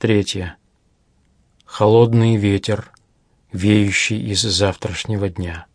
Третье. Холодный ветер, веющий из завтрашнего дня.